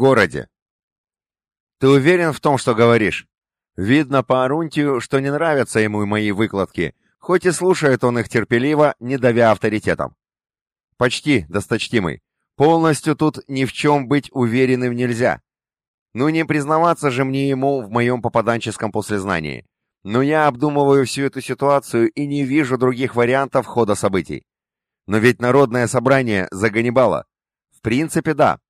городе. Ты уверен в том, что говоришь? Видно по Арунтию, что не нравятся ему мои выкладки, хоть и слушает он их терпеливо, не давя авторитетом. Почти, досточтимый. Полностью тут ни в чем быть уверенным нельзя. Ну не признаваться же мне ему в моем попаданческом послезнании. Но я обдумываю всю эту ситуацию и не вижу других вариантов хода событий. Но ведь народное собрание за Ганнибала. В принципе, да.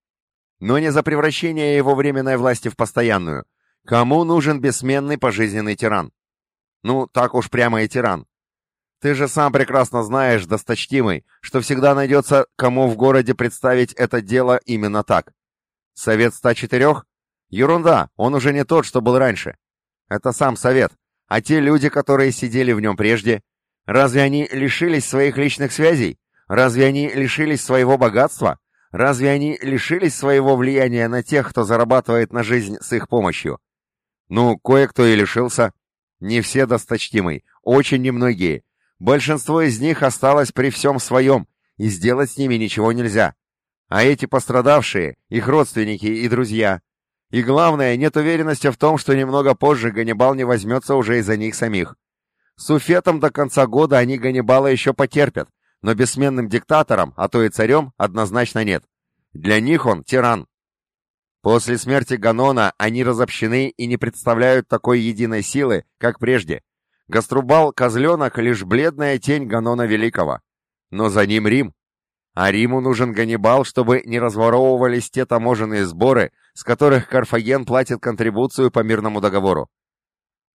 Но не за превращение его временной власти в постоянную. Кому нужен бессменный пожизненный тиран? Ну, так уж прямо и тиран. Ты же сам прекрасно знаешь, досточтимый, что всегда найдется, кому в городе представить это дело именно так. Совет 104? Ерунда, он уже не тот, что был раньше. Это сам совет. А те люди, которые сидели в нем прежде, разве они лишились своих личных связей? Разве они лишились своего богатства? Разве они лишились своего влияния на тех, кто зарабатывает на жизнь с их помощью? Ну, кое-кто и лишился. Не все досточтимый, очень немногие. Большинство из них осталось при всем своем, и сделать с ними ничего нельзя. А эти пострадавшие, их родственники и друзья. И главное, нет уверенности в том, что немного позже Ганнибал не возьмется уже из-за них самих. С Уфетом до конца года они Ганнибала еще потерпят, но бессменным диктатором, а то и царем, однозначно нет. Для них он тиран. После смерти Ганона они разобщены и не представляют такой единой силы, как прежде. Гаструбал-козленок — лишь бледная тень Ганона Великого. Но за ним Рим. А Риму нужен Ганнибал, чтобы не разворовывались те таможенные сборы, с которых Карфаген платит контрибуцию по мирному договору.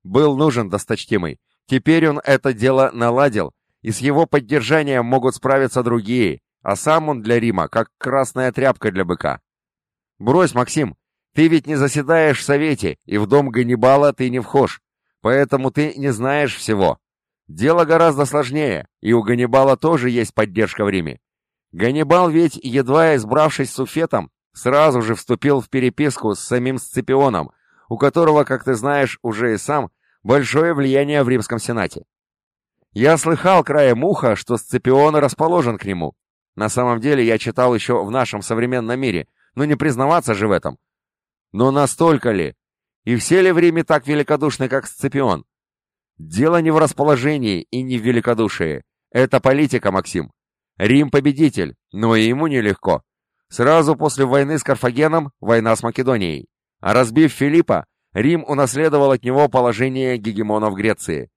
Был нужен досточтимый. Теперь он это дело наладил, и с его поддержанием могут справиться другие, а сам он для Рима как красная тряпка для быка. Брось, Максим, ты ведь не заседаешь в совете, и в дом Ганнибала ты не вхож, поэтому ты не знаешь всего. Дело гораздо сложнее, и у Ганнибала тоже есть поддержка в Риме. Ганнибал ведь, едва избравшись с Уфетом, сразу же вступил в переписку с самим Сципионом, у которого, как ты знаешь, уже и сам, большое влияние в Римском Сенате. Я слыхал краем уха, что Сципион расположен к нему. На самом деле я читал еще в нашем современном мире, но не признаваться же в этом. Но настолько ли? И все ли в Риме так великодушны, как Сципион? Дело не в расположении и не в великодушии. Это политика, Максим. Рим победитель, но и ему нелегко. Сразу после войны с Карфагеном война с Македонией. А разбив Филиппа, Рим унаследовал от него положение гегемона в Греции.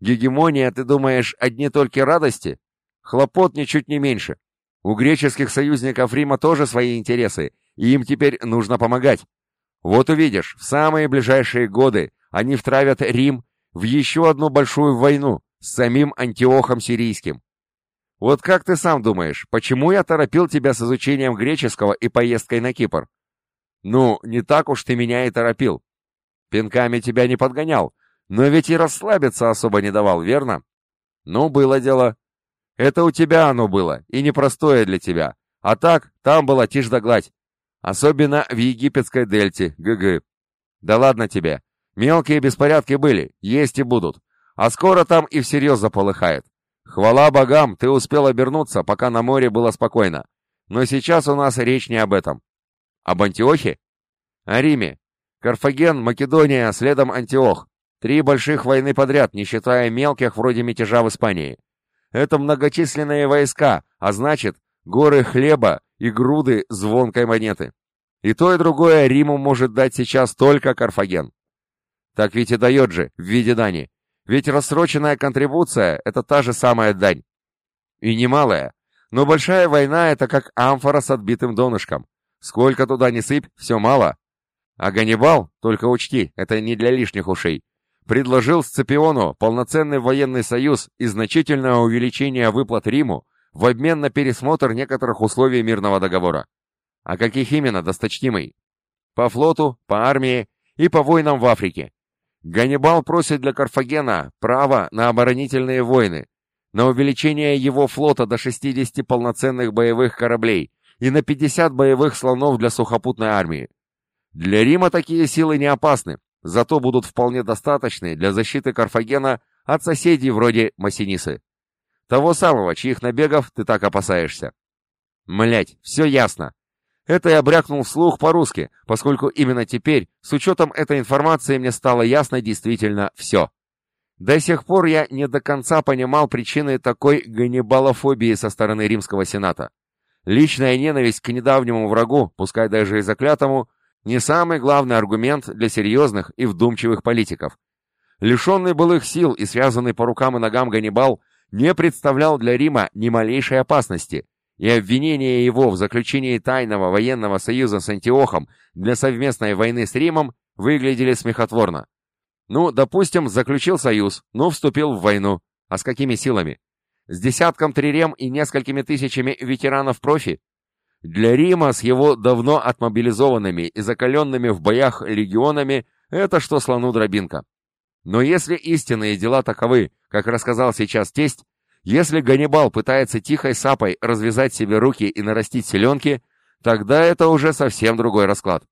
Гегемония, ты думаешь, одни только радости? Хлопот ничуть не меньше. У греческих союзников Рима тоже свои интересы, и им теперь нужно помогать. Вот увидишь, в самые ближайшие годы они втравят Рим в еще одну большую войну с самим Антиохом Сирийским. Вот как ты сам думаешь, почему я торопил тебя с изучением греческого и поездкой на Кипр? Ну, не так уж ты меня и торопил. Пинками тебя не подгонял, но ведь и расслабиться особо не давал, верно? Ну, было дело. Это у тебя оно было, и непростое для тебя. А так, там была тишь да гладь. Особенно в египетской дельте, ГГ. Да ладно тебе. Мелкие беспорядки были, есть и будут. А скоро там и всерьез заполыхает. Хвала богам, ты успел обернуться, пока на море было спокойно. Но сейчас у нас речь не об этом. Об Антиохе? О Риме. Карфаген, Македония, следом Антиох. Три больших войны подряд, не считая мелких вроде мятежа в Испании. Это многочисленные войска, а значит, горы хлеба и груды звонкой монеты. И то, и другое Риму может дать сейчас только Карфаген. Так ведь и дает же, в виде дани. Ведь рассроченная контрибуция — это та же самая дань. И немалая. Но большая война — это как амфора с отбитым донышком. Сколько туда ни сыпь, все мало. А Ганнибал, только учти, это не для лишних ушей, предложил Сципиону полноценный военный союз и значительное увеличение выплат Риму в обмен на пересмотр некоторых условий мирного договора. А каких именно, досточтимый? По флоту, по армии и по войнам в Африке. Ганнибал просит для Карфагена право на оборонительные войны, на увеличение его флота до 60 полноценных боевых кораблей и на 50 боевых слонов для сухопутной армии. Для Рима такие силы не опасны, зато будут вполне достаточны для защиты Карфагена от соседей вроде Массинисы. Того самого, чьих набегов ты так опасаешься. Млять, все ясно. Это я брякнул вслух по-русски, поскольку именно теперь, с учетом этой информации, мне стало ясно действительно все. До сих пор я не до конца понимал причины такой ганнибалофобии со стороны римского сената. Личная ненависть к недавнему врагу, пускай даже и заклятому, не самый главный аргумент для серьезных и вдумчивых политиков. Лишенный былых сил и связанный по рукам и ногам Ганнибал не представлял для Рима ни малейшей опасности – и обвинение его в заключении тайного военного союза с Антиохом для совместной войны с Римом выглядели смехотворно. Ну, допустим, заключил союз, ну, вступил в войну. А с какими силами? С десятком трирем и несколькими тысячами ветеранов-профи? Для Рима с его давно отмобилизованными и закаленными в боях легионами это что слону дробинка. Но если истинные дела таковы, как рассказал сейчас тесть, если Ганнибал пытается тихой сапой развязать себе руки и нарастить селенки, тогда это уже совсем другой расклад.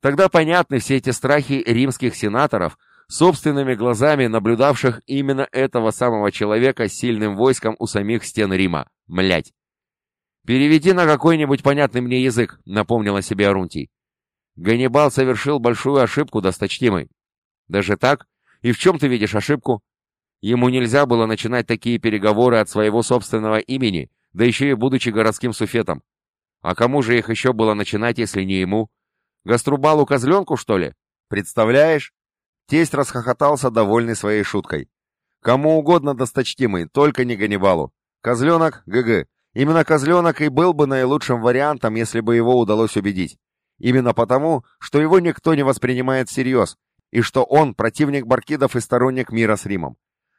Тогда понятны все эти страхи римских сенаторов, собственными глазами наблюдавших именно этого самого человека с сильным войском у самих стен Рима. Млять. «Переведи на какой-нибудь понятный мне язык», — напомнила себе Арунтий. Ганнибал совершил большую ошибку, досточтимый. Даже так? И в чем ты видишь ошибку? Ему нельзя было начинать такие переговоры от своего собственного имени, да еще и будучи городским суфетом. А кому же их еще было начинать, если не ему? Гаструбалу козленку, что ли? Представляешь? Тесть расхохотался, довольный своей шуткой. Кому угодно досточтимый, только не Ганнибалу. Козленок — ГГ. Именно козленок и был бы наилучшим вариантом, если бы его удалось убедить. Именно потому, что его никто не воспринимает всерьез, и что он противник Баркидов и сторонник мира с Римом.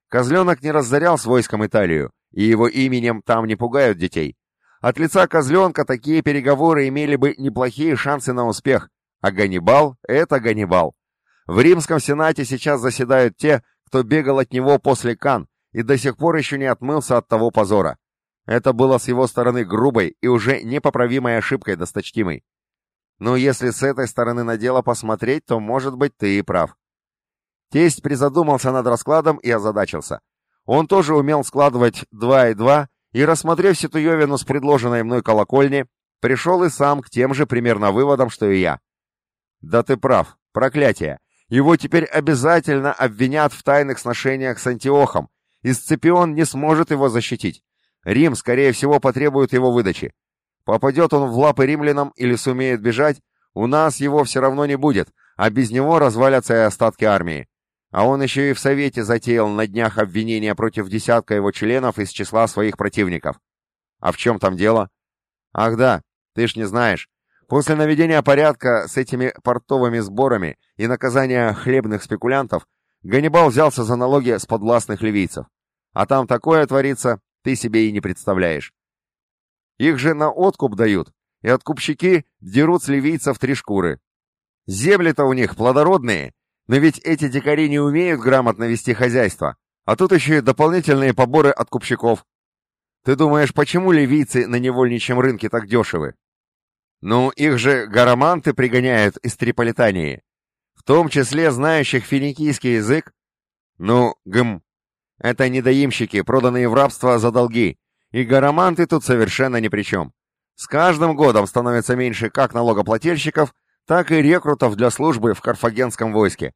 Козленок не разорял с войском Италию, и его именем там не пугают детей. От лица козленка такие переговоры имели бы неплохие шансы на успех, а Ганнибал — это Ганнибал. В римском сенате сейчас заседают те, кто бегал от него после Кан и до сих пор еще не отмылся от того позора. Это было с его стороны грубой и уже непоправимой ошибкой досточтимой. Но если с этой стороны на дело посмотреть, то, может быть, ты и прав. Тесть призадумался над раскладом и озадачился. Он тоже умел складывать два и два, и, рассмотрев ситуевину с предложенной мной колокольни, пришел и сам к тем же примерно выводам, что и я. «Да ты прав, проклятие! Его теперь обязательно обвинят в тайных сношениях с Антиохом, и Сципион не сможет его защитить. Рим, скорее всего, потребует его выдачи. Попадет он в лапы римлянам или сумеет бежать, у нас его все равно не будет, а без него развалятся и остатки армии. А он еще и в Совете затеял на днях обвинения против десятка его членов из числа своих противников. А в чем там дело? Ах да, ты ж не знаешь. После наведения порядка с этими портовыми сборами и наказания хлебных спекулянтов, Ганнибал взялся за налоги с подвластных ливийцев. А там такое творится, ты себе и не представляешь. Их же на откуп дают, и откупщики дерут с ливийцев три шкуры. Земли-то у них плодородные, но ведь эти дикари не умеют грамотно вести хозяйство, а тут еще и дополнительные поборы от купщиков. Ты думаешь, почему ливийцы на невольничьем рынке так дешевы? Ну, их же гараманты пригоняют из Триполитании, в том числе знающих финикийский язык. Ну, гм, это недоимщики, проданные в рабство за долги, и гараманты тут совершенно ни при чем. С каждым годом становится меньше как налогоплательщиков, так и рекрутов для службы в карфагенском войске.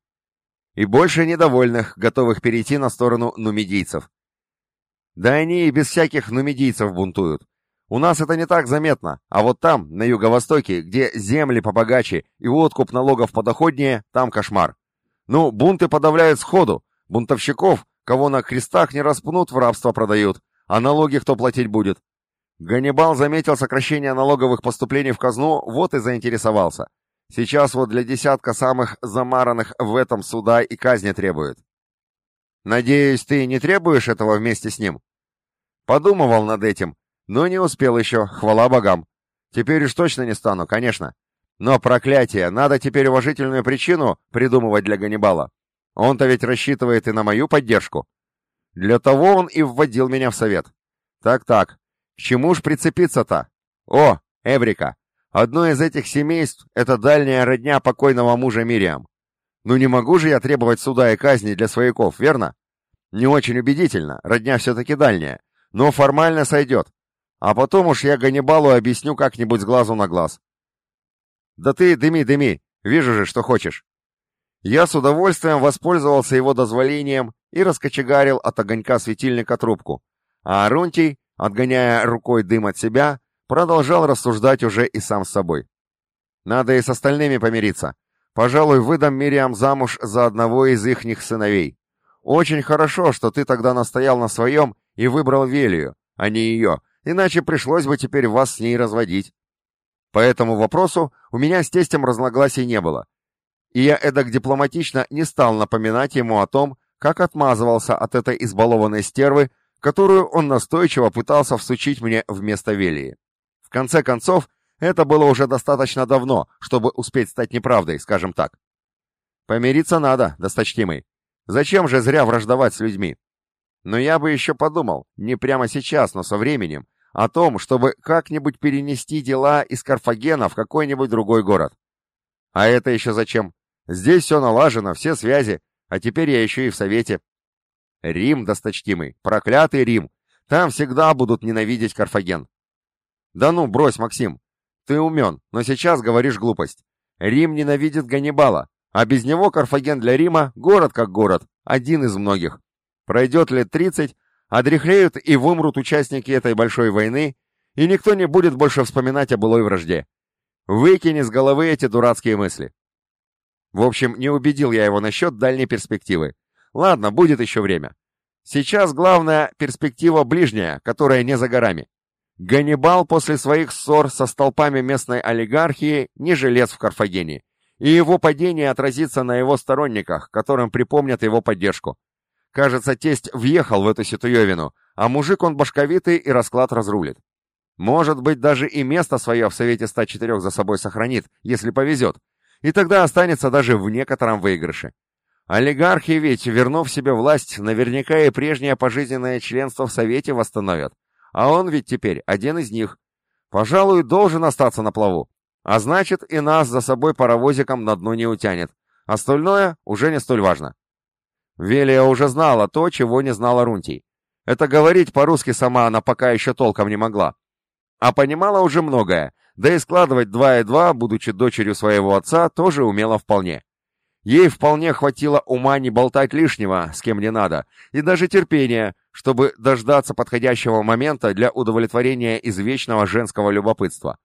И больше недовольных, готовых перейти на сторону нумидийцев. Да они и без всяких нумидийцев бунтуют. У нас это не так заметно, а вот там, на юго-востоке, где земли побогаче и откуп налогов подоходнее, там кошмар. Ну, бунты подавляют сходу, бунтовщиков, кого на крестах не распнут, в рабство продают, а налоги кто платить будет? Ганнибал заметил сокращение налоговых поступлений в казну, вот и заинтересовался. Сейчас вот для десятка самых замаранных в этом суда и казни требует. Надеюсь, ты не требуешь этого вместе с ним? Подумывал над этим, но не успел еще, хвала богам. Теперь уж точно не стану, конечно. Но проклятие, надо теперь уважительную причину придумывать для Ганнибала. Он-то ведь рассчитывает и на мою поддержку. Для того он и вводил меня в совет. Так-так, к чему ж прицепиться-то? О, Эврика, Одно из этих семейств — это дальняя родня покойного мужа Мириам. Ну не могу же я требовать суда и казни для свояков, верно? Не очень убедительно, родня все-таки дальняя, но формально сойдет. А потом уж я Ганнибалу объясню как-нибудь с глазу на глаз. Да ты дыми, дыми, вижу же, что хочешь. Я с удовольствием воспользовался его дозволением и раскочегарил от огонька светильника трубку, а Арунтий, отгоняя рукой дым от себя, продолжал рассуждать уже и сам с собой. Надо и с остальными помириться. Пожалуй, выдам Мириам замуж за одного из ихних сыновей. Очень хорошо, что ты тогда настоял на своем и выбрал Велию, а не ее, иначе пришлось бы теперь вас с ней разводить. По этому вопросу у меня с тестем разногласий не было, и я эдак дипломатично не стал напоминать ему о том, как отмазывался от этой избалованной стервы, которую он настойчиво пытался всучить мне вместо Велии. В конце концов, это было уже достаточно давно, чтобы успеть стать неправдой, скажем так. Помириться надо, досточтимый. Зачем же зря враждовать с людьми? Но я бы еще подумал, не прямо сейчас, но со временем, о том, чтобы как-нибудь перенести дела из Карфагена в какой-нибудь другой город. А это еще зачем? Здесь все налажено, все связи, а теперь я еще и в Совете. Рим, досточтимый, проклятый Рим. Там всегда будут ненавидеть Карфаген. Да ну, брось, Максим. Ты умен, но сейчас говоришь глупость. Рим ненавидит Ганнибала, а без него Карфаген для Рима — город как город, один из многих. Пройдет лет тридцать, одряхлеют и вымрут участники этой большой войны, и никто не будет больше вспоминать о былой вражде. Выкини с головы эти дурацкие мысли. В общем, не убедил я его насчет дальней перспективы. Ладно, будет еще время. Сейчас главная перспектива ближняя, которая не за горами. Ганнибал после своих ссор со столпами местной олигархии не жилец в Карфагене, и его падение отразится на его сторонниках, которым припомнят его поддержку. Кажется, тесть въехал в эту ситуевину, а мужик он башковитый и расклад разрулит. Может быть, даже и место свое в Совете 104 за собой сохранит, если повезет, и тогда останется даже в некотором выигрыше. Олигархи ведь, вернув себе власть, наверняка и прежнее пожизненное членство в Совете восстановят. А он ведь теперь один из них. Пожалуй, должен остаться на плаву. А значит, и нас за собой паровозиком на дно не утянет. Остальное уже не столь важно. Велия уже знала то, чего не знала Рунтий. Это говорить по-русски сама она пока еще толком не могла. А понимала уже многое, да и складывать два и два, будучи дочерью своего отца, тоже умела вполне. Ей вполне хватило ума не болтать лишнего, с кем не надо, и даже терпения, чтобы дождаться подходящего момента для удовлетворения извечного женского любопытства.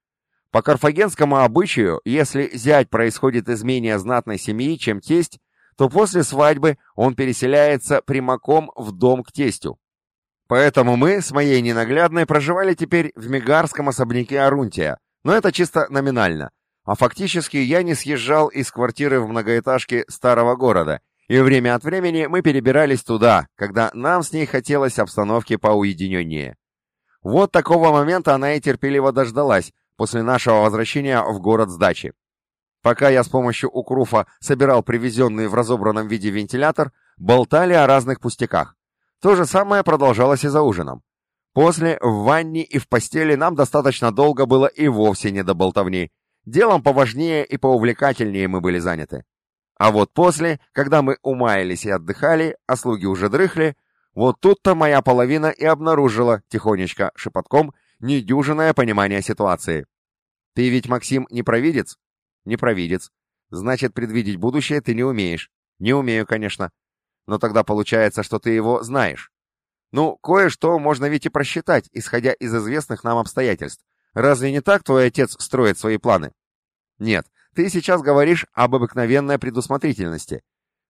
По карфагенскому обычаю, если зять происходит из менее знатной семьи, чем тесть, то после свадьбы он переселяется прямиком в дом к тестю. Поэтому мы с моей ненаглядной проживали теперь в Мегарском особняке Арунтия, но это чисто номинально. А фактически я не съезжал из квартиры в многоэтажке старого города, и время от времени мы перебирались туда, когда нам с ней хотелось обстановки поуединеннее. Вот такого момента она и терпеливо дождалась после нашего возвращения в город с дачи. Пока я с помощью укруфа собирал привезенный в разобранном виде вентилятор, болтали о разных пустяках. То же самое продолжалось и за ужином. После, в ванне и в постели нам достаточно долго было и вовсе не до болтовни. Делом поважнее и поувлекательнее мы были заняты. А вот после, когда мы умаялись и отдыхали, а слуги уже дрыхли, вот тут-то моя половина и обнаружила, тихонечко, шепотком, недюжинное понимание ситуации. «Ты ведь, Максим, не провидец?» «Не провидец. Значит, предвидеть будущее ты не умеешь». «Не умею, конечно. Но тогда получается, что ты его знаешь. Ну, кое-что можно ведь и просчитать, исходя из известных нам обстоятельств. Разве не так твой отец строит свои планы? Нет, ты сейчас говоришь об обыкновенной предусмотрительности.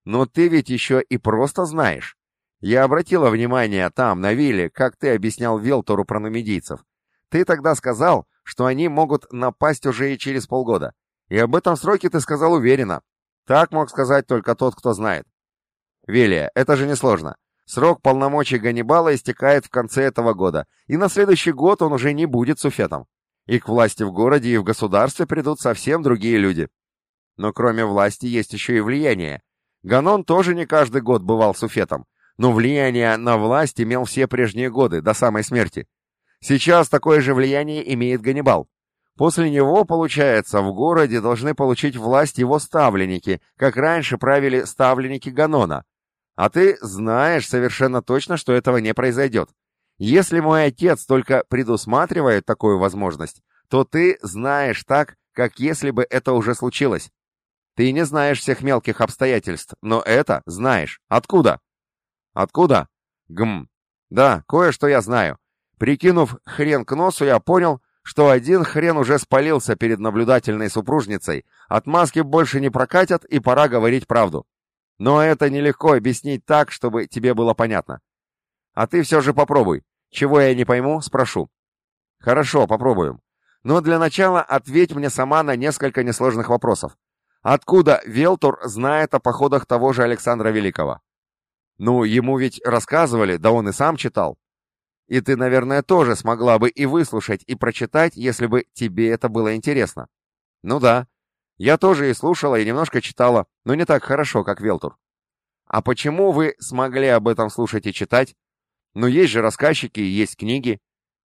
Но ты ведь еще и просто знаешь. Я обратила внимание там, на вилле, как ты объяснял Велтору про нумидийцев. Ты тогда сказал, что они могут напасть уже и через полгода. И об этом сроке ты сказал уверенно. Так мог сказать только тот, кто знает. Велия, это же несложно. Срок полномочий Ганнибала истекает в конце этого года, и на следующий год он уже не будет суфетом. И к власти в городе и в государстве придут совсем другие люди. Но кроме власти есть еще и влияние. Ганон тоже не каждый год бывал суфетом, но влияние на власть имел все прежние годы, до самой смерти. Сейчас такое же влияние имеет Ганнибал. После него, получается, в городе должны получить власть его ставленники, как раньше правили ставленники Ганона, а ты знаешь совершенно точно, что этого не произойдет. Если мой отец только предусматривает такую возможность, то ты знаешь так, как если бы это уже случилось. Ты не знаешь всех мелких обстоятельств, но это знаешь. Откуда? Откуда? Гм. Да, кое-что я знаю. Прикинув хрен к носу, я понял, что один хрен уже спалился перед наблюдательной супружницей, отмазки больше не прокатят и пора говорить правду. Но это нелегко объяснить так, чтобы тебе было понятно. А ты все же попробуй. Чего я не пойму, спрошу. Хорошо, попробуем. Но для начала ответь мне сама на несколько несложных вопросов. Откуда Велтур знает о походах того же Александра Великого? Ну, ему ведь рассказывали, да он и сам читал. И ты, наверное, тоже смогла бы и выслушать, и прочитать, если бы тебе это было интересно. Ну да, я тоже и слушала, и немножко читала, но не так хорошо, как Велтур. А почему вы смогли об этом слушать и читать? Ну есть же рассказчики и есть книги.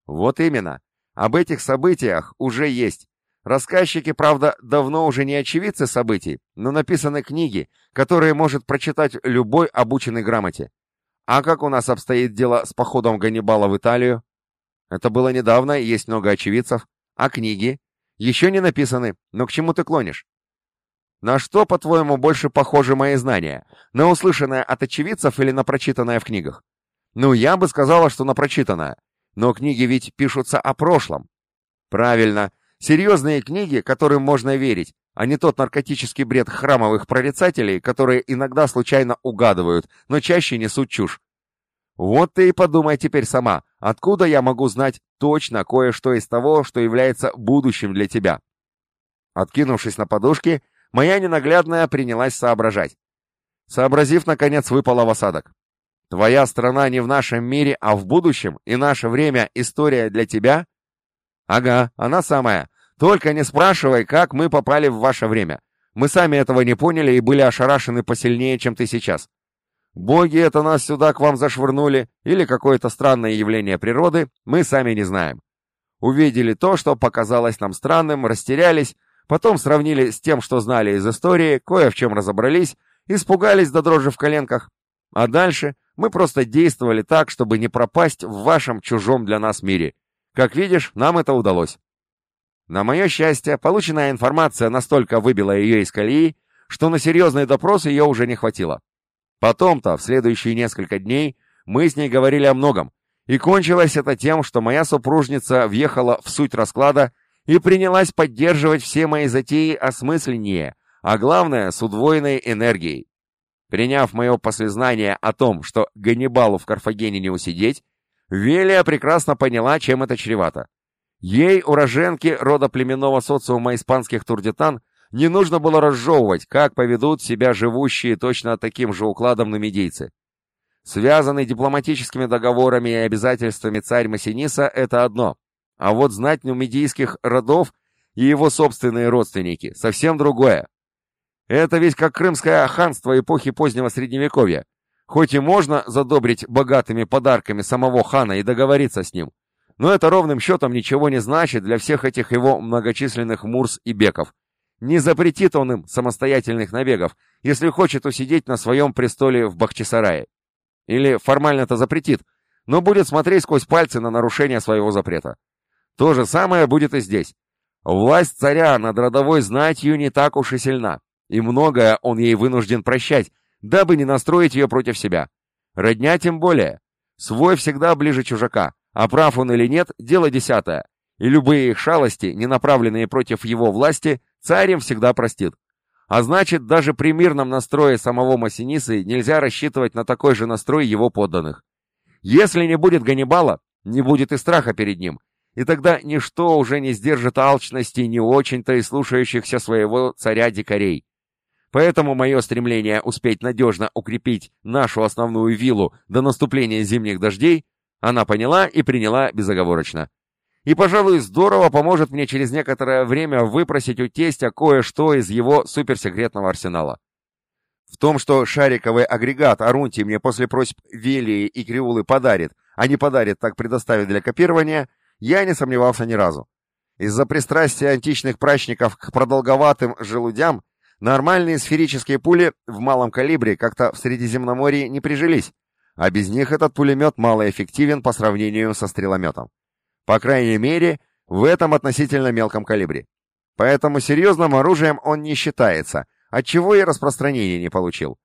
Вот именно. Об этих событиях уже есть. Рассказчики, правда, давно уже не очевидцы событий, но написаны книги, которые может прочитать любой обученный грамоте. А как у нас обстоит дело с походом Ганнибала в Италию? Это было недавно, есть много очевидцев. А книги? Еще не написаны, но к чему ты клонишь? На что, по-твоему, больше похожи мои знания? На услышанное от очевидцев или на прочитанное в книгах? Ну, я бы сказала, что на прочитанное. Но книги ведь пишутся о прошлом. Правильно. Серьезные книги, которым можно верить, а не тот наркотический бред храмовых прорицателей, которые иногда случайно угадывают, но чаще несут чушь. Вот ты и подумай теперь сама, откуда я могу знать точно кое-что из того, что является будущим для тебя. Откинувшись на подушки, моя ненаглядная принялась соображать. Сообразив, наконец, выпала в осадок. Твоя страна не в нашем мире, а в будущем, и наше время — история для тебя? Ага, она самая. Только не спрашивай, как мы попали в ваше время. Мы сами этого не поняли и были ошарашены посильнее, чем ты сейчас. Боги это нас сюда к вам зашвырнули, или какое-то странное явление природы, мы сами не знаем. Увидели то, что показалось нам странным, растерялись, потом сравнили с тем, что знали из истории, кое в чем разобрались, испугались до дрожи в коленках. А дальше мы просто действовали так, чтобы не пропасть в вашем чужом для нас мире. Как видишь, нам это удалось. На мое счастье, полученная информация настолько выбила ее из колеи, что на серьезный допрос ее уже не хватило. Потом-то, в следующие несколько дней, мы с ней говорили о многом, и кончилось это тем, что моя супружница въехала в суть расклада и принялась поддерживать все мои затеи осмысленнее, а главное, с удвоенной энергией. Приняв мое послезнание о том, что Ганнибалу в Карфагене не усидеть, Велия прекрасно поняла, чем это чревато. Ей, уроженке рода племенного социума испанских турдитан, не нужно было разжевывать, как поведут себя живущие точно таким же укладом намедийцы. Связанный дипломатическими договорами и обязательствами царь Массиниса — это одно, а вот знать нумидийских родов и его собственные родственники — совсем другое. Это ведь как крымское ханство эпохи позднего Средневековья. Хоть и можно задобрить богатыми подарками самого хана и договориться с ним, но это ровным счетом ничего не значит для всех этих его многочисленных мурс и беков. Не запретит он им самостоятельных набегов, если хочет усидеть на своем престоле в Бахчисарае. Или формально это запретит, но будет смотреть сквозь пальцы на нарушение своего запрета. То же самое будет и здесь. Власть царя над родовой знатью не так уж и сильна и многое он ей вынужден прощать, дабы не настроить ее против себя. Родня тем более. Свой всегда ближе чужака, а прав он или нет, дело десятое. И любые их шалости, не направленные против его власти, царь им всегда простит. А значит, даже при мирном настрое самого Массинисы нельзя рассчитывать на такой же настрой его подданных. Если не будет Ганнибала, не будет и страха перед ним, и тогда ничто уже не сдержит алчности не очень-то и слушающихся своего царя дикарей. Поэтому мое стремление успеть надежно укрепить нашу основную виллу до наступления зимних дождей она поняла и приняла безоговорочно. И, пожалуй, здорово поможет мне через некоторое время выпросить у тестя кое-что из его суперсекретного арсенала. В том, что шариковый агрегат Арунти мне после просьб Велии и Криулы подарит, а не подарит, так предоставит для копирования, я не сомневался ни разу. Из-за пристрастия античных прачников к продолговатым желудям Нормальные сферические пули в малом калибре как-то в Средиземноморье не прижились, а без них этот пулемет малоэффективен по сравнению со стрелометом. По крайней мере, в этом относительно мелком калибре. Поэтому серьезным оружием он не считается, отчего и распространения не получил.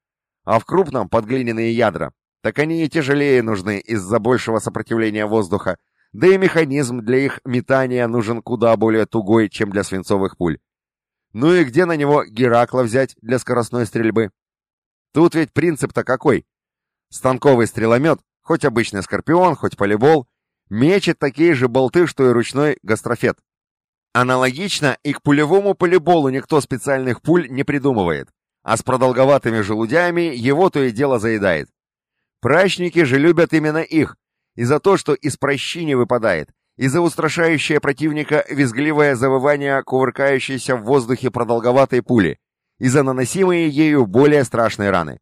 А в крупном подглиняные ядра, так они и тяжелее нужны из-за большего сопротивления воздуха, да и механизм для их метания нужен куда более тугой, чем для свинцовых пуль. Ну и где на него Геракла взять для скоростной стрельбы? Тут ведь принцип-то какой? Станковый стреломет, хоть обычный скорпион, хоть полибол, мечет такие же болты, что и ручной гастрофет. Аналогично и к пулевому полиболу никто специальных пуль не придумывает, а с продолговатыми желудями его то и дело заедает. Прачники же любят именно их, и за то, что из прощи не выпадает, и за устрашающее противника визгливое завывание кувыркающейся в воздухе продолговатой пули, и за наносимые ею более страшные раны.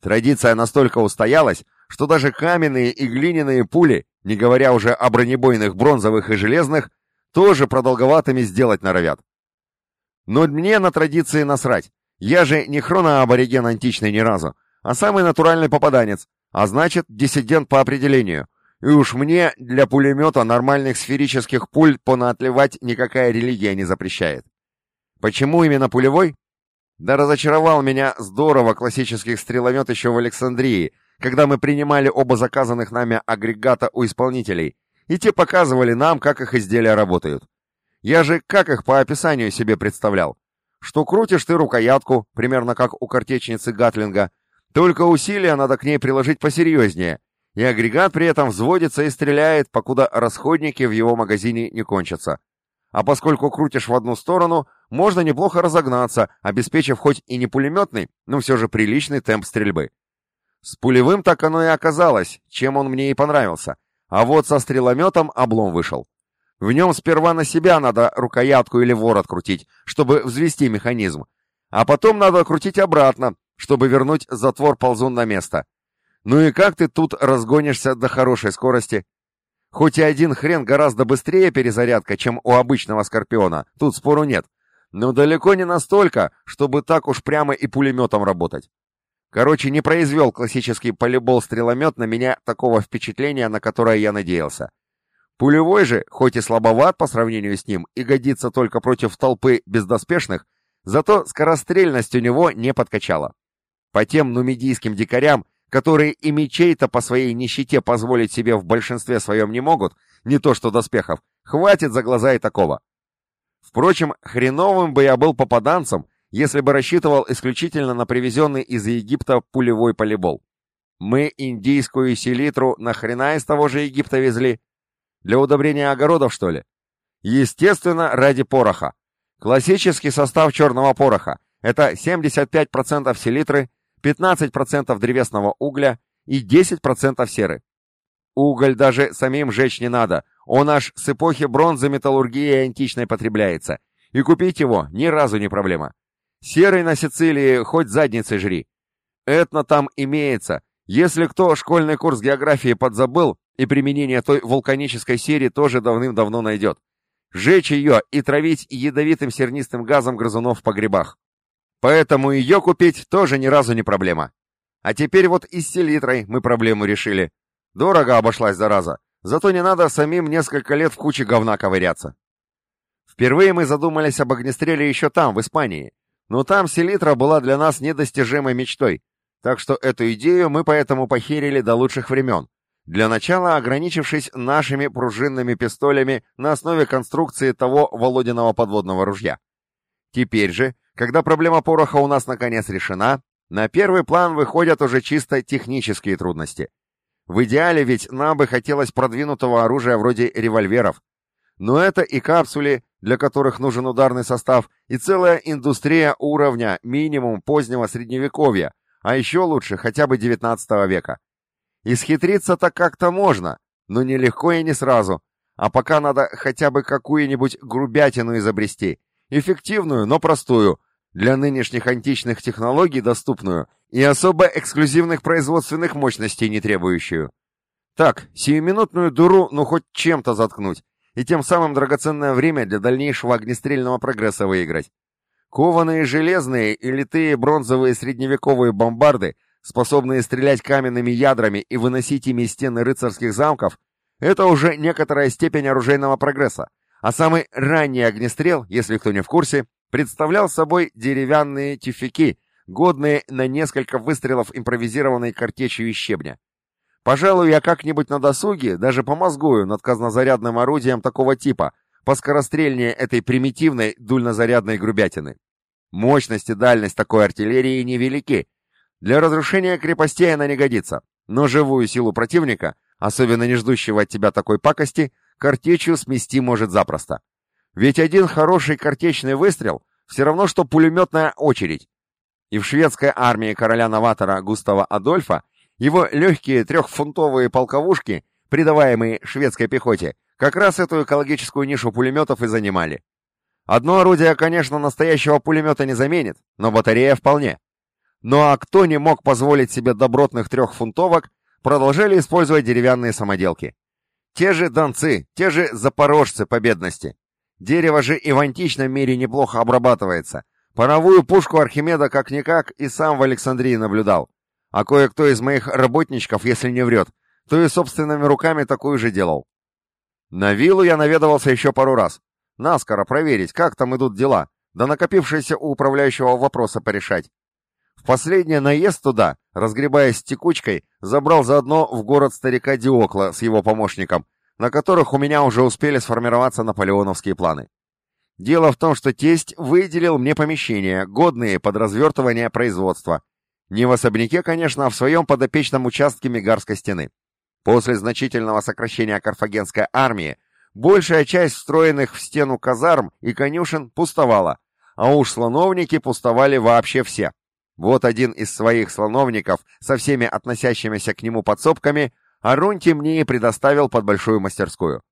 Традиция настолько устоялась, что даже каменные и глиняные пули, не говоря уже о бронебойных бронзовых и железных, тоже продолговатыми сделать норовят. Но мне на традиции насрать. Я же не хроноабориген античный ни разу, а самый натуральный попаданец, а значит, диссидент по определению, и уж мне для пулемета нормальных сферических пуль понаотливать никакая религия не запрещает. Почему именно пулевой? Да разочаровал меня здорово классических стреломет еще в Александрии, когда мы принимали оба заказанных нами агрегата у исполнителей, и те показывали нам, как их изделия работают. Я же как их по описанию себе представлял? Что крутишь ты рукоятку, примерно как у картечницы Гатлинга, только усилия надо к ней приложить посерьезнее, и агрегат при этом взводится и стреляет, покуда расходники в его магазине не кончатся. А поскольку крутишь в одну сторону, можно неплохо разогнаться, обеспечив хоть и не пулеметный, но все же приличный темп стрельбы. С пулевым так оно и оказалось, чем он мне и понравился. А вот со стрелометом облом вышел. В нем сперва на себя надо рукоятку или ворот крутить, чтобы взвести механизм. А потом надо крутить обратно, чтобы вернуть затвор-ползун на место. Ну и как ты тут разгонишься до хорошей скорости? Хоть и один хрен гораздо быстрее перезарядка, чем у обычного Скорпиона, тут спору нет. Но далеко не настолько, чтобы так уж прямо и пулеметом работать. Короче, не произвел классический полибол-стреломет на меня такого впечатления, на которое я надеялся. Пулевой же, хоть и слабоват по сравнению с ним и годится только против толпы бездоспешных, зато скорострельность у него не подкачала. По тем нумидийским дикарям которые и мечей-то по своей нищете позволить себе в большинстве своем не могут, не то что доспехов, хватит за глаза и такого. Впрочем, хреновым бы я был попаданцем, если бы рассчитывал исключительно на привезенный из Египта пулевой полибол. Мы индийскую селитру нахрена из того же Египта везли? Для удобрения огородов, что ли? Естественно, ради пороха. Классический состав черного пороха – это 75% селитры, 15% древесного угля и 10% серы. Уголь даже самим жечь не надо, он аж с эпохи бронзы металлургии античной потребляется, и купить его ни разу не проблема. Серый на Сицилии хоть задницей жри. Этно там имеется, если кто школьный курс географии подзабыл, и применение той вулканической серии тоже давным-давно найдет. Жечь ее и травить ядовитым сернистым газом грызунов в погребах. Поэтому ее купить тоже ни разу не проблема. А теперь вот и с селитрой мы проблему решили. Дорого обошлась зараза, зато не надо самим несколько лет в куче говна ковыряться. Впервые мы задумались об огнестреле еще там, в Испании. Но там селитра была для нас недостижимой мечтой, так что эту идею мы поэтому похерили до лучших времен, для начала ограничившись нашими пружинными пистолями на основе конструкции того Володиного подводного ружья. Теперь же когда проблема пороха у нас наконец решена, на первый план выходят уже чисто технические трудности. В идеале ведь нам бы хотелось продвинутого оружия вроде револьверов. Но это и капсули, для которых нужен ударный состав, и целая индустрия уровня минимум позднего средневековья, а еще лучше хотя бы 19 века. Исхитриться-то как-то можно, но нелегко и не сразу, а пока надо хотя бы какую-нибудь грубятину изобрести, эффективную, но простую, для нынешних античных технологий доступную и особо эксклюзивных производственных мощностей не требующую. Так, сиюминутную дуру ну хоть чем-то заткнуть, и тем самым драгоценное время для дальнейшего огнестрельного прогресса выиграть. Кованые железные и литые бронзовые средневековые бомбарды, способные стрелять каменными ядрами и выносить ими стены рыцарских замков, это уже некоторая степень оружейного прогресса, А самый ранний огнестрел, если кто не в курсе, представлял собой деревянные тюфяки, годные на несколько выстрелов импровизированной картечью из щебня. Пожалуй, я как-нибудь на досуге даже помозгую над казнозарядным орудием такого типа, поскорострельнее этой примитивной дульнозарядной грубятины. Мощность и дальность такой артиллерии невелики. Для разрушения крепостей она не годится, но живую силу противника, особенно не ждущего от тебя такой пакости, картечью смести может запросто. Ведь один хороший картечный выстрел все равно, что пулеметная очередь. И в шведской армии короля-новатора Густава Адольфа его легкие трехфунтовые полковушки, придаваемые шведской пехоте, как раз эту экологическую нишу пулеметов и занимали. Одно орудие, конечно, настоящего пулемета не заменит, но батарея вполне. Ну а кто не мог позволить себе добротных трехфунтовок, продолжали использовать деревянные самоделки. Те же донцы, те же запорожцы победности. Дерево же и в античном мире неплохо обрабатывается. Паровую пушку Архимеда как-никак и сам в Александрии наблюдал. А кое-кто из моих работничков, если не врет, то и собственными руками такую же делал. На виллу я наведывался еще пару раз. Наскоро проверить, как там идут дела, да накопившиеся у управляющего вопроса порешать. В последний наезд туда, разгребаясь текучкой, забрал заодно в город старика Диокла с его помощником, на которых у меня уже успели сформироваться наполеоновские планы. Дело в том, что тесть выделил мне помещения, годные под развертывание производства. Не в особняке, конечно, а в своем подопечном участке Мегарской стены. После значительного сокращения карфагенской армии, большая часть встроенных в стену казарм и конюшен пустовала, а уж слоновники пустовали вообще все. Вот один из своих слоновников со всеми относящимися к нему подсобками Арунти мне и предоставил под большую мастерскую.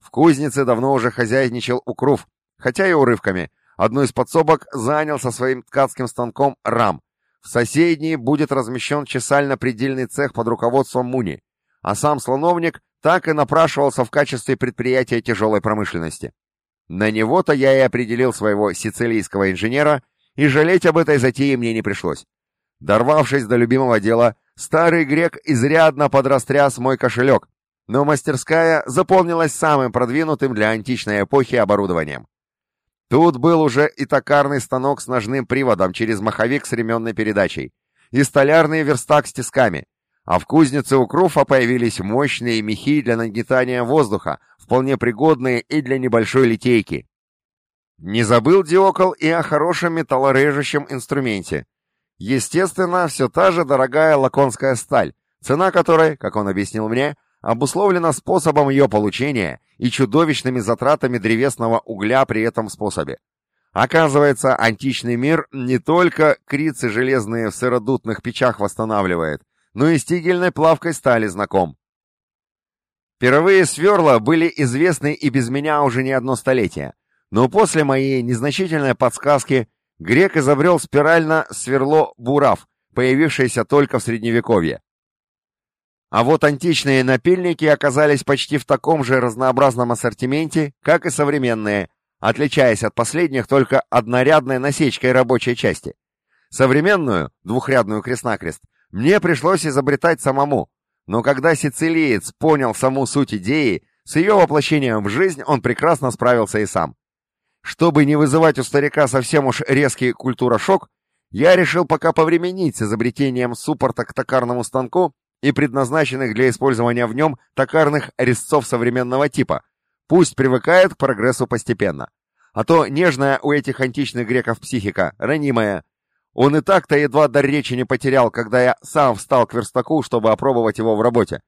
В кузнице давно уже хозяйничал Укрув, хотя и урывками. Одну из подсобок занял со своим ткацким станком Рам. В соседней будет размещен чесально-предельный цех под руководством Муни, а сам слоновник так и напрашивался в качестве предприятия тяжелой промышленности. На него-то я и определил своего сицилийского инженера, и жалеть об этой затее мне не пришлось. Дорвавшись до любимого дела, старый грек изрядно подрастряс мой кошелек, но мастерская заполнилась самым продвинутым для античной эпохи оборудованием. Тут был уже и токарный станок с ножным приводом через маховик с ременной передачей, и столярный верстак с тисками, а в кузнице у Круфа появились мощные мехи для нагнетания воздуха, вполне пригодные и для небольшой литейки. Не забыл Диокол и о хорошем металлорежущем инструменте. Естественно, все та же дорогая лаконская сталь, цена которой, как он объяснил мне, обусловлена способом ее получения и чудовищными затратами древесного угля при этом способе. Оказывается, античный мир не только крицы железные в сыродутных печах восстанавливает, но и стигельной плавкой стали знаком. Первые сверла были известны и без меня уже не одно столетие, но после моей незначительной подсказки грек изобрел спирально-сверло бурав, появившееся только в Средневековье. А вот античные напильники оказались почти в таком же разнообразном ассортименте, как и современные, отличаясь от последних только однорядной насечкой рабочей части. Современную, двухрядную крест-накрест, мне пришлось изобретать самому, но когда сицилиец понял саму суть идеи, с ее воплощением в жизнь он прекрасно справился и сам. Чтобы не вызывать у старика совсем уж резкий культура-шок, я решил пока повременить с изобретением суппорта к токарному станку и предназначенных для использования в нем токарных резцов современного типа. Пусть привыкает к прогрессу постепенно. А то нежная у этих античных греков психика, ранимая. Он и так-то едва дар речи не потерял, когда я сам встал к верстаку, чтобы опробовать его в работе.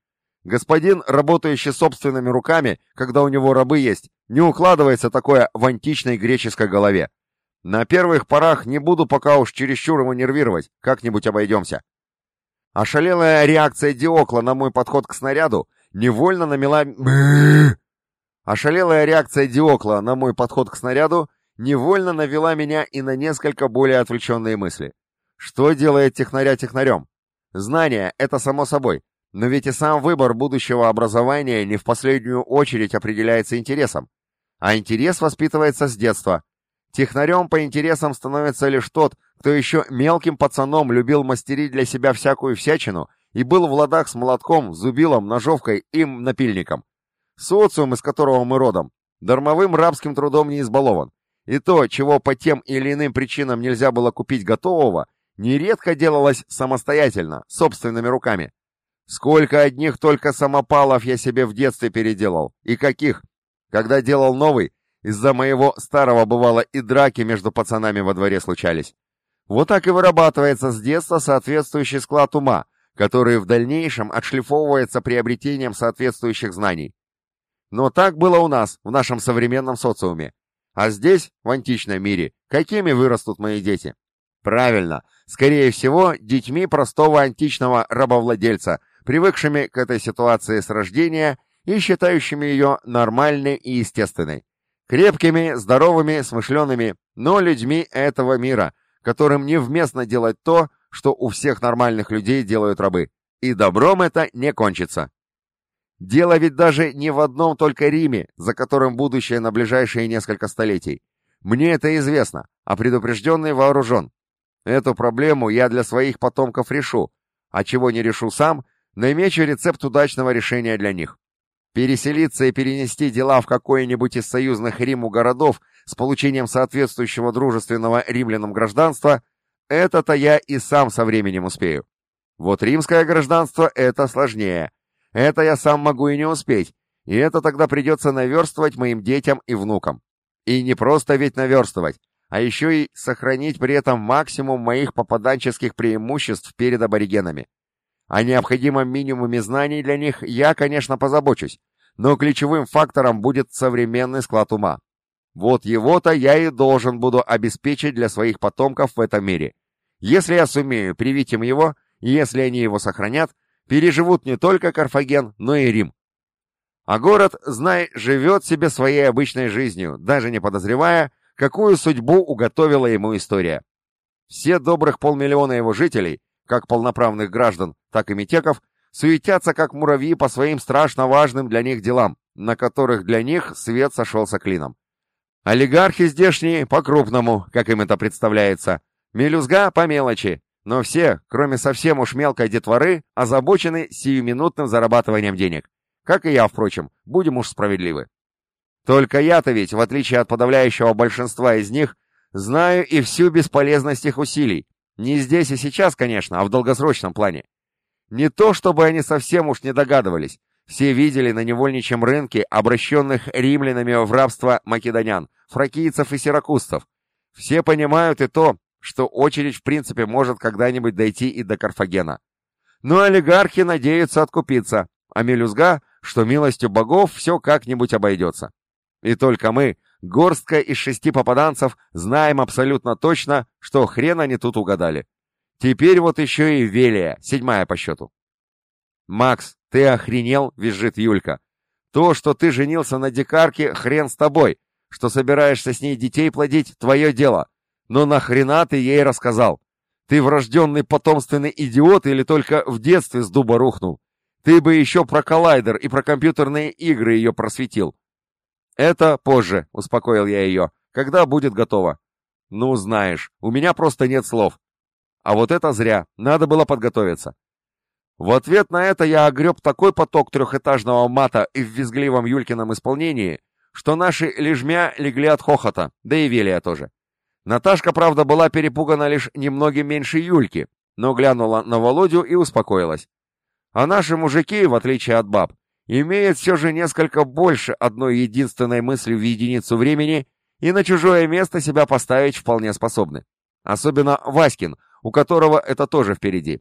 Господин, работающий собственными руками, когда у него рабы есть, не укладывается такое в античной греческой голове. На первых порах не буду пока уж чересчур его нервировать, как-нибудь обойдемся. Ошалелая реакция Диокла на мой подход к снаряду невольно намела... Ошалелая реакция Диокла на мой подход к снаряду невольно навела меня и на несколько более отвлеченные мысли. Что делает технаря технарем? Знание — это само собой, но ведь и сам выбор будущего образования не в последнюю очередь определяется интересом. А интерес воспитывается с детства. Технарем по интересам становится лишь тот, кто еще мелким пацаном любил мастерить для себя всякую всячину и был в ладах с молотком, зубилом, ножовкой и напильником. Социум, из которого мы родом, дармовым рабским трудом не избалован. И то, чего по тем или иным причинам нельзя было купить готового, нередко делалось самостоятельно, собственными руками. Сколько одних только самопалов я себе в детстве переделал, и каких. Когда делал новый, из-за моего старого бывало и драки между пацанами во дворе случались. Вот так и вырабатывается с детства соответствующий склад ума, который в дальнейшем отшлифовывается приобретением соответствующих знаний. Но так было у нас, в нашем современном социуме. А здесь, в античном мире, какими вырастут мои дети? Правильно, скорее всего, детьми простого античного рабовладельца, привыкшими к этой ситуации с рождения и считающими ее нормальной и естественной. Крепкими, здоровыми, смышленными, но людьми этого мира, которым невместно делать то, что у всех нормальных людей делают рабы. И добром это не кончится. Дело ведь даже не в одном только Риме, за которым будущее на ближайшие несколько столетий. Мне это известно, а предупрежденный вооружен. Эту проблему я для своих потомков решу, а чего не решу сам, намечу рецепт удачного решения для них. Переселиться и перенести дела в какое-нибудь из союзных Риму городов с получением соответствующего дружественного римлянам гражданства – это-то я и сам со временем успею. Вот римское гражданство – это сложнее, это я сам могу и не успеть, и это тогда придется наверстывать моим детям и внукам. И не просто ведь наверстывать, а еще и сохранить при этом максимум моих попаданческих преимуществ перед аборигенами. О необходимом минимуме знаний для них я, конечно, позабочусь, но ключевым фактором будет современный склад ума. Вот его-то я и должен буду обеспечить для своих потомков в этом мире. Если я сумею привить им его, если они его сохранят, переживут не только Карфаген, но и Рим. А город, знай, живет себе своей обычной жизнью, даже не подозревая, какую судьбу уготовила ему история. Все добрых полмиллиона его жителей, как полноправных граждан, так и метеков, суетятся как муравьи по своим страшно важным для них делам, на которых для них свет сошелся клином. Олигархи здешние по-крупному, как им это представляется, мелюзга по мелочи, но все, кроме совсем уж мелкой детворы, озабочены сиюминутным зарабатыванием денег. Как и я, впрочем, будем уж справедливы. Только я-то ведь, в отличие от подавляющего большинства из них, знаю и всю бесполезность их усилий. Не здесь и сейчас, конечно, а в долгосрочном плане. Не то, чтобы они совсем уж не догадывались. Все видели на невольничьем рынке обращенных римлянами в рабство македонян, фракийцев и сиракузцев. Все понимают и то, что очередь в принципе может когда-нибудь дойти и до Карфагена. Но олигархи надеются откупиться, а мелюзга, что милостью богов все как-нибудь обойдется. И только мы, горстка из шести попаданцев, знаем абсолютно точно, что хрен они тут угадали. Теперь вот еще и Велия, седьмая по счету. «Макс, ты охренел?» — визжит Юлька. «То, что ты женился на дикарке, хрен с тобой. Что собираешься с ней детей плодить, твое дело. Но нахрена ты ей рассказал? Ты врожденный потомственный идиот или только в детстве с дуба рухнул? Ты бы еще про коллайдер и про компьютерные игры ее просветил. Это позже, успокоил я ее, когда будет готово. Ну, знаешь, у меня просто нет слов. А вот это зря, надо было подготовиться. В ответ на это я огреб такой поток трехэтажного мата и в визгливом Юлькином исполнении, что наши лежмя легли от хохота, да и Велия тоже. Наташка, правда, была перепугана лишь немногим меньше Юльки, но глянула на Володю и успокоилась. А наши мужики, в отличие от баб, имеют все же несколько больше одной единственной мысли в единицу времени и на чужое место себя поставить вполне способны. Особенно Васькин, у которого это тоже впереди.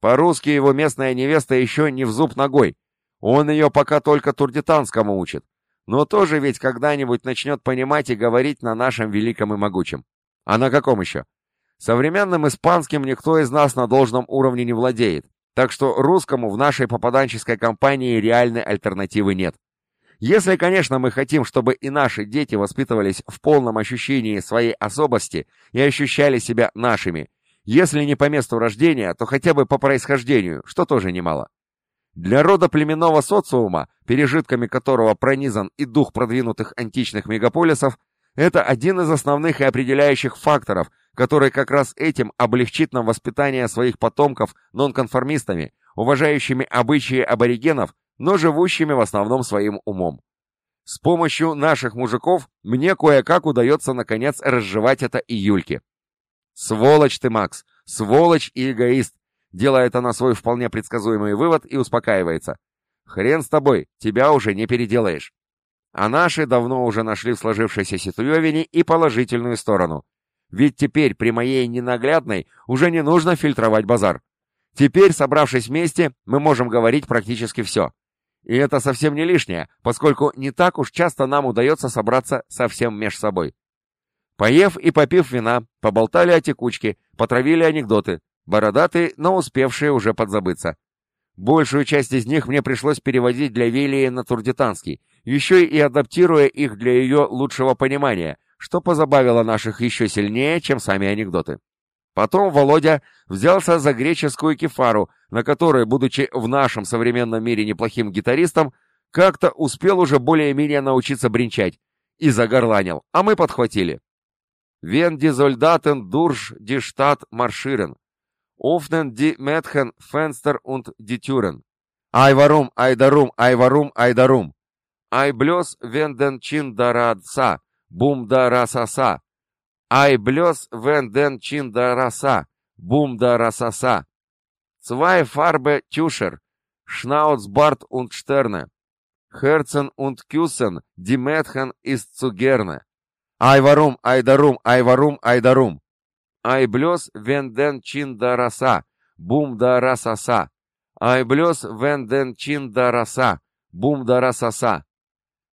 По-русски его местная невеста еще не в зуб ногой. Он ее пока только турдитанскому учит. Но тоже ведь когда-нибудь начнет понимать и говорить на нашем великом и могучем. А на каком еще? Современным испанским никто из нас на должном уровне не владеет, так что русскому в нашей попаданческой компании реальной альтернативы нет. Если, конечно, мы хотим, чтобы и наши дети воспитывались в полном ощущении своей особости и ощущали себя нашими, если не по месту рождения, то хотя бы по происхождению, что тоже немало. Для рода племенного социума, пережитками которого пронизан и дух продвинутых античных мегаполисов, это один из основных и определяющих факторов, который как раз этим облегчит нам воспитание своих потомков нонконформистами, уважающими обычаи аборигенов, но живущими в основном своим умом. С помощью наших мужиков мне кое-как удается наконец разжевать это и Юльке. Сволочь ты, Макс, сволочь и эгоист, делает она свой вполне предсказуемый вывод и успокаивается. Хрен с тобой, тебя уже не переделаешь. А наши давно уже нашли в сложившейся ситуевине и положительную сторону. Ведь теперь при моей ненаглядной уже не нужно фильтровать базар. Теперь, собравшись вместе, мы можем говорить практически все. И это совсем не лишнее, поскольку не так уж часто нам удается собраться совсем меж собой. Поев и попив вина, поболтали о текучке, потравили анекдоты, бородатые, но успевшие уже подзабыться. Большую часть из них мне пришлось переводить для Велии на турдитанский, еще и адаптируя их для ее лучшего понимания, что позабавило наших еще сильнее, чем сами анекдоты. Потом Володя взялся за греческую кефару, на которой, будучи в нашем современном мире неплохим гитаристом, как-то успел уже более-менее научиться бренчать, и загорланил, а мы подхватили. «Вен ди зольдатен дурш ди штат марширен, офнен ди метхен фенстер und ди тюрен, айварум айдарум айварум айдарум, айблес вен ден чин дарадса, бум дарасаса, Ай блес вен ден чин да раса, бум да расаса. Zwei Farbe Тюшер, Schnauzbart und Sterne, Herzen und Küssen, die Mädchen ist zu gerne. Ай варум, ай дарум, ай варум, ай дарум. Ай блес вен ден чин да бум да расаса. Ай блес вен ден чин да бум да расаса.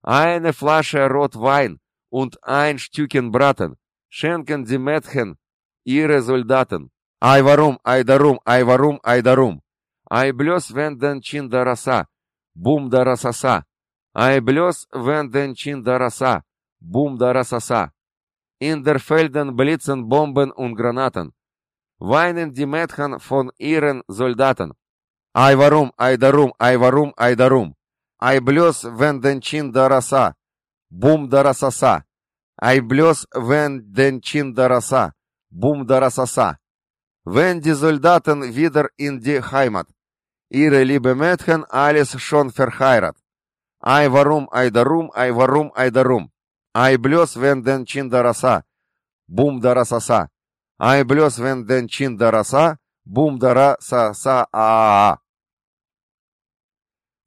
Eine Flasche Rotwein und ein Stückchen Braten, Шенкен Диметхен и Резульдатен. Айварум, Айдарум, Айварум, Айдарум. Айблес венден чин дараса. Бум дарасаса. Айблес венден чин. Бум дарасаса. Индерфельден блицен бомбен Granaten. Weinen die Mädchen von ihren Soldaten. Айварум, Айдарум, Айварум, Айдарум. Айблес венден чин дараса. Бум дарасаса. Айблес вен денчин дараса, бум дарасаса. Вен ди зольдатен видер ин ди хаймат. Ире либе метхен алис шон ферхайрат. Ай варум айдарум, ай варум айдарум. Ай блес вен денчин дараса, бум дарасаса. Ай блес вен денчин дараса, бум дара са са а а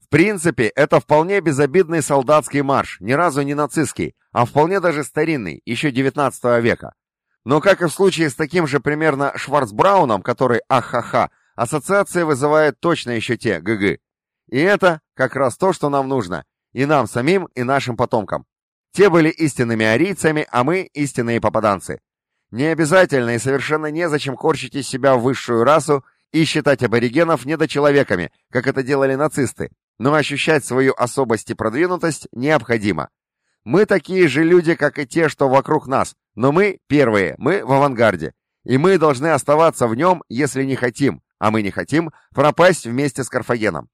В принципе, это вполне безобидный солдатский марш, ни разу не нацистский, а вполне даже старинный, еще 19 века. Но, как и в случае с таким же примерно Шварцбрауном, который ахаха, ассоциация вызывает точно еще те ГГ. И это как раз то, что нам нужно, и нам самим, и нашим потомкам. Те были истинными арийцами, а мы истинные попаданцы. Не обязательно и совершенно незачем корчить из себя высшую расу и считать аборигенов недочеловеками, как это делали нацисты, но ощущать свою особость и продвинутость необходимо. Мы такие же люди, как и те, что вокруг нас, но мы первые, мы в авангарде. И мы должны оставаться в нем, если не хотим, а мы не хотим, пропасть вместе с Карфагеном.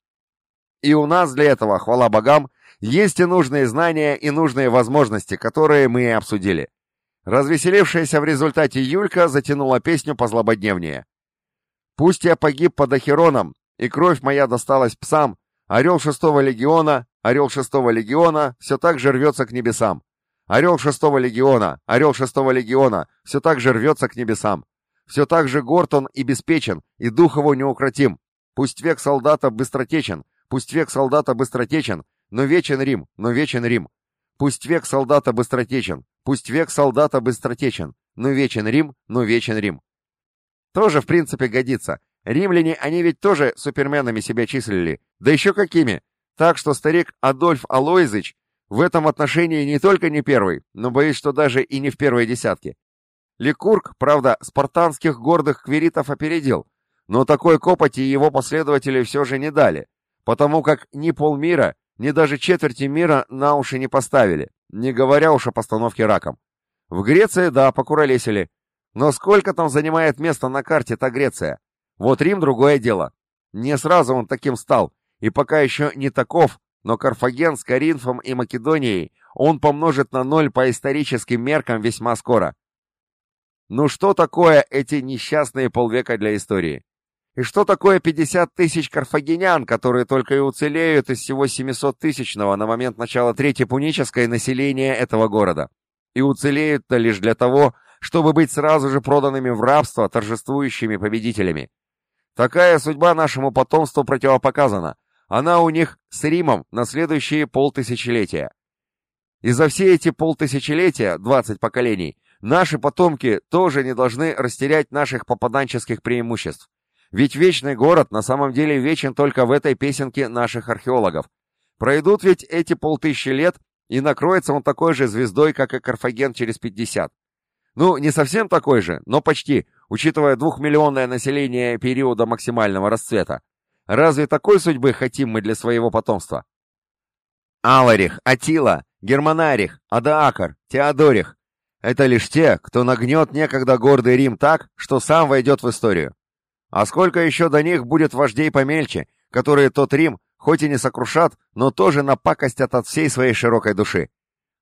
И у нас для этого, хвала богам, есть и нужные знания, и нужные возможности, которые мы и обсудили. Развеселившаяся в результате Юлька затянула песню позлободневнее. «Пусть я погиб под Ахероном, и кровь моя досталась псам, орел шестого легиона, Орел шестого легиона все так же рвется к небесам. Орел шестого легиона, орел шестого легиона все так же рвется к небесам. Все так же горд он и беспечен, и дух его неукротим. Пусть век солдата быстротечен, пусть век солдата быстротечен, но вечен Рим, но вечен Рим. Пусть век солдата быстротечен, пусть век солдата быстротечен, но вечен Рим, но вечен Рим. Тоже, в принципе, годится. Римляне, они ведь тоже суперменами себя числили. Да еще какими! Так что старик Адольф Алоизыч в этом отношении не только не первый, но боюсь, что даже и не в первой десятке. Ликург, правда, спартанских гордых квиритов опередил, но такой копоти его последователи все же не дали, потому как ни полмира, ни даже четверти мира на уши не поставили, не говоря уж о постановке раком. В Греции, да, покуролесили. Но сколько там занимает место на карте та Греция? Вот Рим другое дело. Не сразу он таким стал, и пока еще не таков, но Карфаген с Коринфом и Македонией он помножит на ноль по историческим меркам весьма скоро. Ну что такое эти несчастные полвека для истории? И что такое 50 тысяч карфагенян, которые только и уцелеют из всего 700-тысячного на момент начала Третьей Пунической населения этого города? И уцелеют-то лишь для того, чтобы быть сразу же проданными в рабство торжествующими победителями. Такая судьба нашему потомству противопоказана. Она у них с Римом на следующие полтысячелетия. И за все эти полтысячелетия, 20 поколений, наши потомки тоже не должны растерять наших попаданческих преимуществ. Ведь вечный город на самом деле вечен только в этой песенке наших археологов. Пройдут ведь эти полтысячи лет, и накроется он такой же звездой, как и Карфаген через 50. Ну, не совсем такой же, но почти, учитывая двухмиллионное население периода максимального расцвета. Разве такой судьбы хотим мы для своего потомства? Аларих, Атила, Германарих, Адаакар, Теодорих — это лишь те, кто нагнет некогда гордый Рим так, что сам войдет в историю. А сколько еще до них будет вождей помельче, которые тот Рим, хоть и не сокрушат, но тоже напакостят от всей своей широкой души.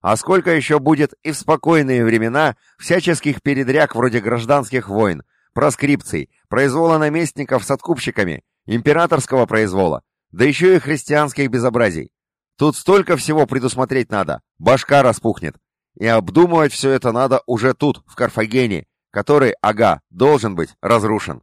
А сколько еще будет и в спокойные времена всяческих передряг вроде гражданских войн, проскрипций, произвола наместников с откупщиками, императорского произвола, да еще и христианских безобразий. Тут столько всего предусмотреть надо, башка распухнет. И обдумывать все это надо уже тут, в Карфагене, который, ага, должен быть разрушен.